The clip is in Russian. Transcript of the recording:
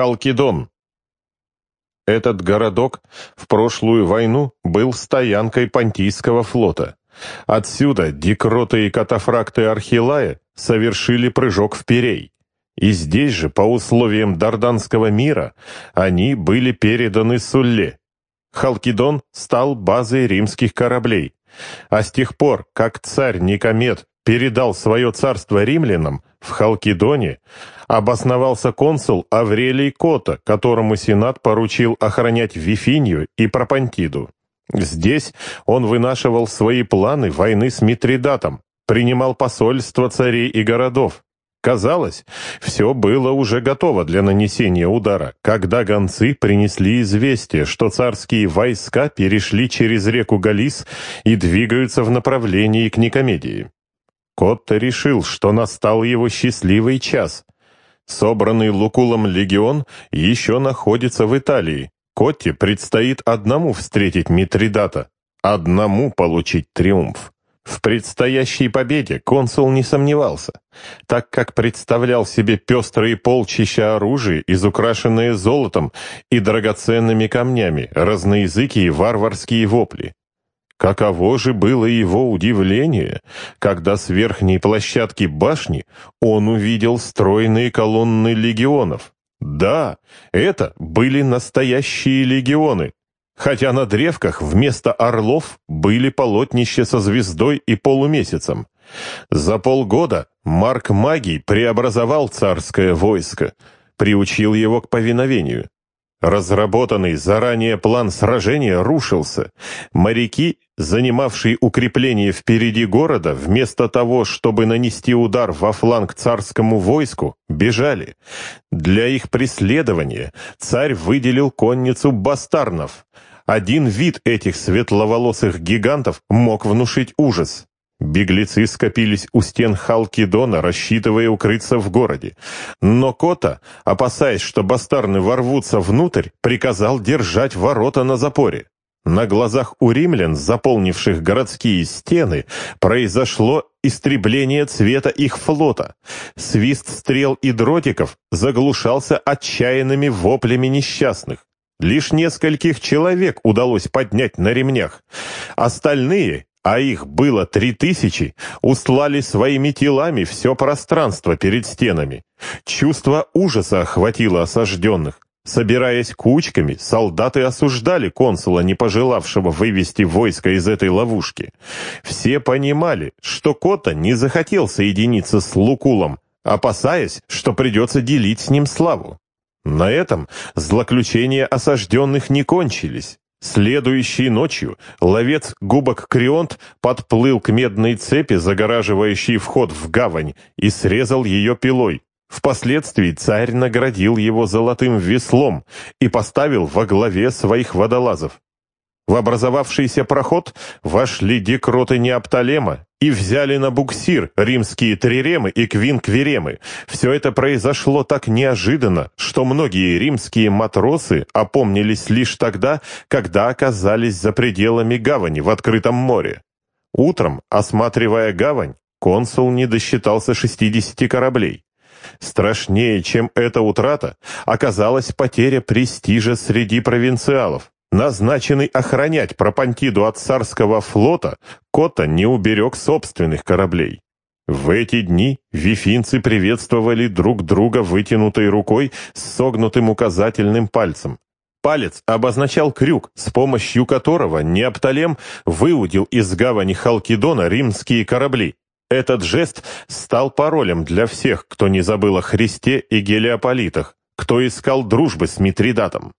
Халкидон. Этот городок в прошлую войну был стоянкой Понтийского флота. Отсюда дикроты и катафракты Архилая совершили прыжок в Перей. И здесь же, по условиям Дарданского мира, они были переданы Сулле. Халкидон стал базой римских кораблей. А с тех пор, как царь Никомед передал свое царство римлянам, в Халкидоне обосновался консул Аврелий Кота, которому Сенат поручил охранять Вифинию и Пропантиду. Здесь он вынашивал свои планы войны с Митридатом, принимал посольства царей и городов. Казалось, все было уже готово для нанесения удара, когда гонцы принесли известие, что царские войска перешли через реку Галис и двигаются в направлении к Никомедии. Котто решил, что настал его счастливый час. Собранный Лукулом легион еще находится в Италии. Котте предстоит одному встретить Митридата, одному получить триумф. В предстоящей победе консул не сомневался, так как представлял себе пестрые полчища оружия, изукрашенные золотом и драгоценными камнями, разноязыкие варварские вопли. Каково же было его удивление, когда с верхней площадки башни он увидел стройные колонны легионов. Да, это были настоящие легионы, хотя на древках вместо орлов были полотнища со звездой и полумесяцем. За полгода Марк Магий преобразовал царское войско, приучил его к повиновению. Разработанный заранее план сражения рушился. Моряки, занимавшие укрепление впереди города, вместо того, чтобы нанести удар во фланг царскому войску, бежали. Для их преследования царь выделил конницу бастарнов. Один вид этих светловолосых гигантов мог внушить ужас. Беглецы скопились у стен Халкидона, рассчитывая укрыться в городе. Но Кота, опасаясь, что бастарны ворвутся внутрь, приказал держать ворота на запоре. На глазах у римлян, заполнивших городские стены, произошло истребление цвета их флота. Свист стрел и дротиков заглушался отчаянными воплями несчастных. Лишь нескольких человек удалось поднять на ремнях. Остальные а их было три тысячи, услали своими телами все пространство перед стенами. Чувство ужаса охватило осажденных. Собираясь кучками, солдаты осуждали консула, не пожелавшего вывести войско из этой ловушки. Все понимали, что Кота не захотел соединиться с Лукулом, опасаясь, что придется делить с ним славу. На этом злоключения осажденных не кончились. Следующей ночью ловец губок Крионт подплыл к медной цепи, загораживающей вход в гавань, и срезал ее пилой. Впоследствии царь наградил его золотым веслом и поставил во главе своих водолазов. В образовавшийся проход вошли декроты Неопталема и взяли на буксир римские триремы и квинквиремы. Все это произошло так неожиданно, что многие римские матросы опомнились лишь тогда, когда оказались за пределами гавани в открытом море. Утром, осматривая гавань, консул не досчитался 60 кораблей. Страшнее, чем эта утрата, оказалась потеря престижа среди провинциалов. Назначенный охранять Пропантиду от царского флота, Кота не уберег собственных кораблей. В эти дни вифинцы приветствовали друг друга вытянутой рукой с согнутым указательным пальцем. Палец обозначал крюк, с помощью которого Неопталем выудил из гавани Халкидона римские корабли. Этот жест стал паролем для всех, кто не забыл о Христе и Гелиополитах, кто искал дружбы с Митридатом.